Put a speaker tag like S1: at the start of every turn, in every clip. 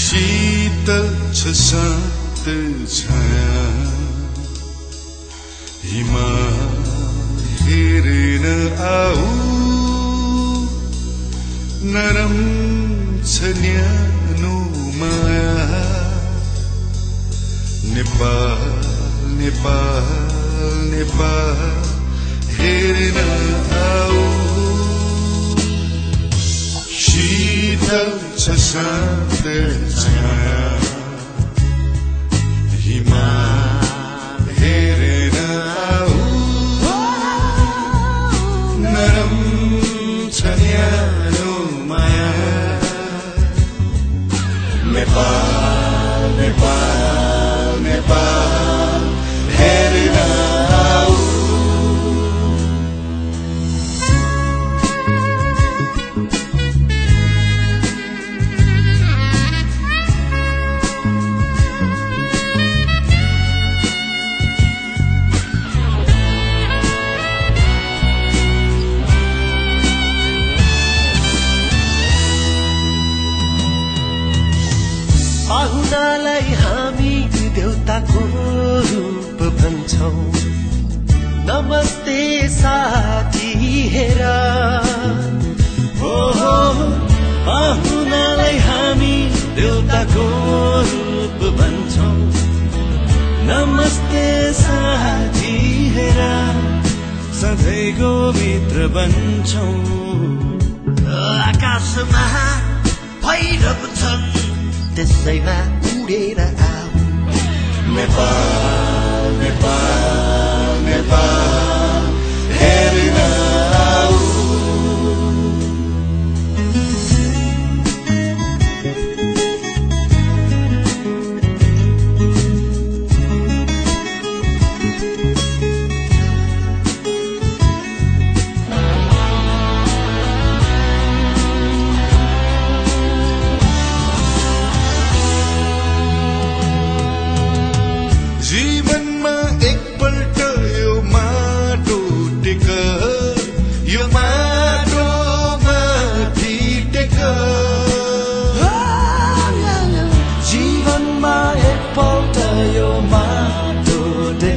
S1: शीत छ छाया हिमा हेरेन आऊ। नरम छ न्यानो माया नेपाल नेपाल नेपाल हेरेन आऊ।
S2: शीतल छ भन्छौँ नमस्ते साथी हेर। हो पाहुनालाई हामी देउताको रूप भन्छौँ। नमस्ते साथी हेर। सधैँको मित्र बन्छौँ। आकाशमा भैरव छन् त्यसैमा उडेर आऊ।
S1: नेपाल। नेपाल नेपाल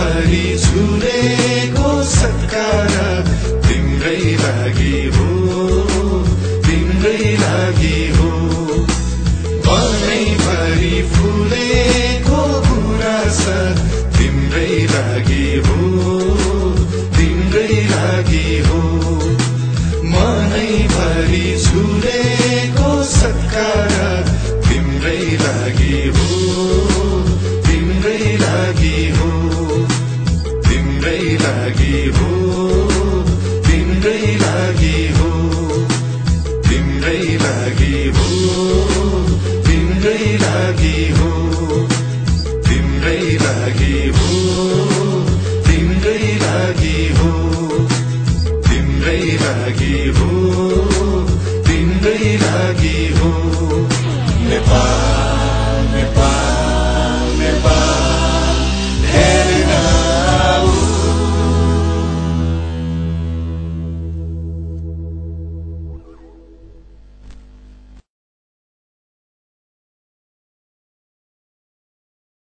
S1: भरि छुरेको सत्कार। तिम्रै लागि हो तिम्रै लागि हो। बनै भरि
S2: फुलेको गुनास तिम्रै लागि हो तिम्रै लागि हो। मनै भरि छुरेको सत्कार।